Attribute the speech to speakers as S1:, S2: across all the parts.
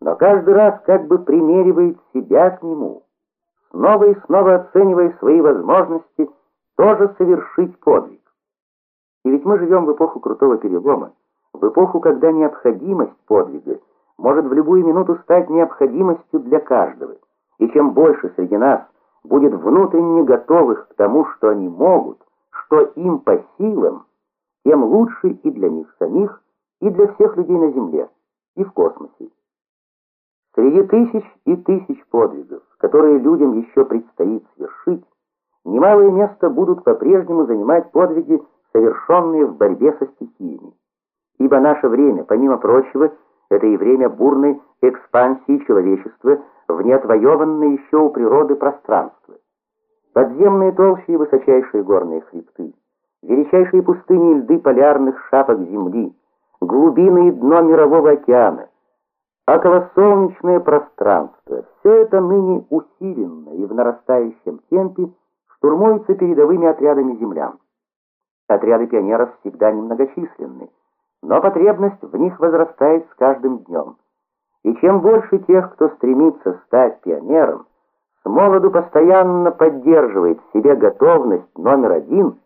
S1: но каждый раз как бы примеривает себя к нему, снова и снова оценивая свои возможности тоже совершить подвиг. И ведь мы живем в эпоху крутого перелома, в эпоху, когда необходимость подвига может в любую минуту стать необходимостью для каждого, и чем больше среди нас будет внутренне готовых к тому, что они могут, что им по силам, тем лучше и для них самих, и для всех людей на Земле, и в космосе. Среди тысяч и тысяч подвигов, которые людям еще предстоит совершить, немалое место будут по-прежнему занимать подвиги, совершенные в борьбе со стихиями. Ибо наше время, помимо прочего, это и время бурной экспансии человечества в неотвоеванное еще у природы пространство. Подземные толщи и высочайшие горные хребты, величайшие пустыни и льды полярных шапок Земли, глубины и дно мирового океана, околосолнечное пространство, все это ныне усиленно и в нарастающем темпе штурмуется передовыми отрядами землян. Отряды пионеров всегда немногочисленны, но потребность в них возрастает с каждым днем. И чем больше тех, кто стремится стать пионером, с молоду постоянно поддерживает в себе готовность номер один,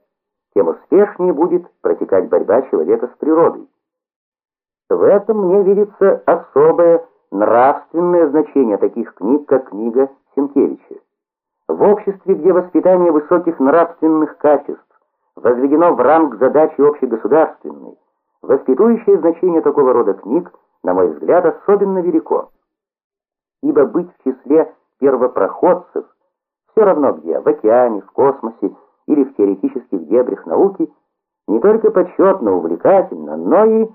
S1: тем успешнее будет протекать борьба человека с природой. В этом мне видится особое нравственное значение таких книг, как книга Сенкевича. В обществе, где воспитание высоких нравственных качеств возведено в ранг задачи общегосударственной, воспитующее значение такого рода книг, на мой взгляд, особенно велико. Ибо быть в числе первопроходцев, все равно где, в океане, в космосе или в теоретических дебрях науки, не только почетно, увлекательно, но и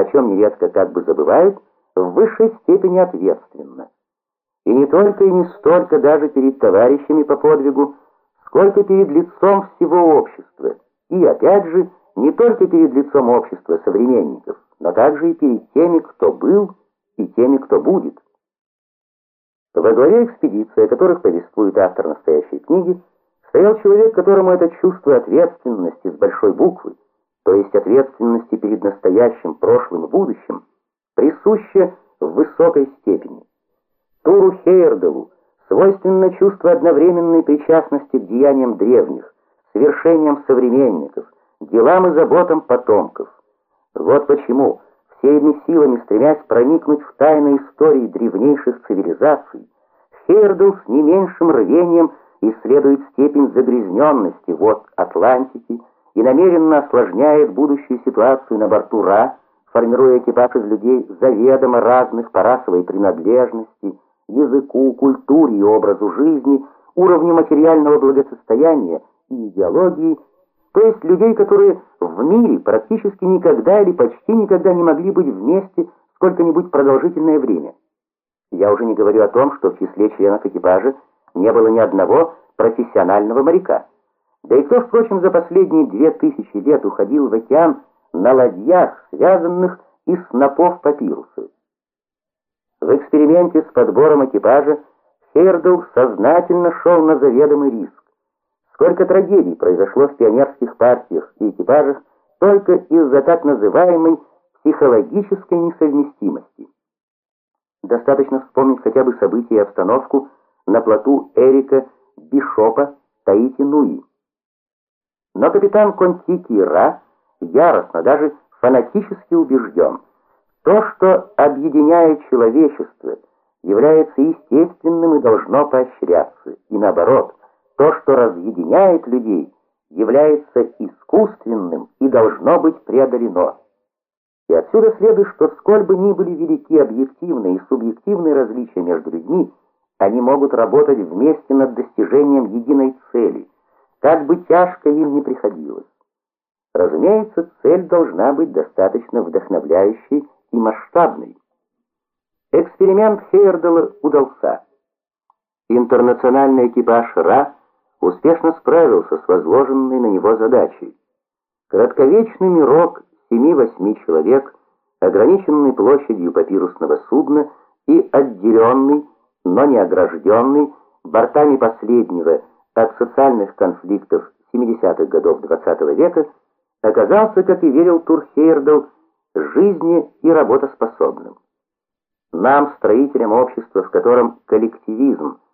S1: о чем нередко как бы забывают, в высшей степени ответственно. И не только и не столько даже перед товарищами по подвигу, сколько перед лицом всего общества, и опять же, не только перед лицом общества современников, но также и перед теми, кто был, и теми, кто будет. Во главе экспедиции, о которых повествует автор настоящей книги, стоял человек, которому это чувство ответственности с большой буквы, то есть ответственности перед настоящим, прошлым и будущим, присуще в высокой степени. Туру Хейерделу свойственно чувство одновременной причастности к деяниям древних, свершениям современников, делам и заботам потомков. Вот почему, всеми силами стремясь проникнуть в тайны истории древнейших цивилизаций, Хейердл с не меньшим рвением исследует степень загрязненности вод Атлантики, и намеренно осложняет будущую ситуацию на борту Ра, формируя экипаж из людей заведомо разных по расовой принадлежности, языку, культуре и образу жизни, уровню материального благосостояния и идеологии, то есть людей, которые в мире практически никогда или почти никогда не могли быть вместе сколько-нибудь продолжительное время. Я уже не говорю о том, что в числе членов экипажа не было ни одного профессионального моряка. Да и кто, впрочем, за последние две тысячи лет уходил в океан на ладьях, связанных из снопов папируса? В эксперименте с подбором экипажа Хейрдл сознательно шел на заведомый риск. Сколько трагедий произошло в пионерских партиях и экипажах только из-за так называемой психологической несовместимости. Достаточно вспомнить хотя бы события и обстановку на плоту Эрика Бишопа Таити Нуи. Но капитан Контики Ра яростно, даже фанатически убежден, то, что объединяет человечество, является естественным и должно поощряться, и наоборот, то, что разъединяет людей, является искусственным и должно быть преодолено. И отсюда следует, что сколь бы ни были велики объективные и субъективные различия между людьми, они могут работать вместе над достижением единой цели – как бы тяжко им ни приходилось. Разумеется, цель должна быть достаточно вдохновляющей и масштабной. Эксперимент Хейердела удался. Интернациональный экипаж РА успешно справился с возложенной на него задачей. Кратковечный мирок 7-8 человек, ограниченный площадью папирусного судна и отделенный, но не огражденный, бортами последнего от социальных конфликтов 70-х годов XX -го века оказался, как и верил Турхейрдл, жизни и работоспособным. Нам, строителям общества, в котором коллективизм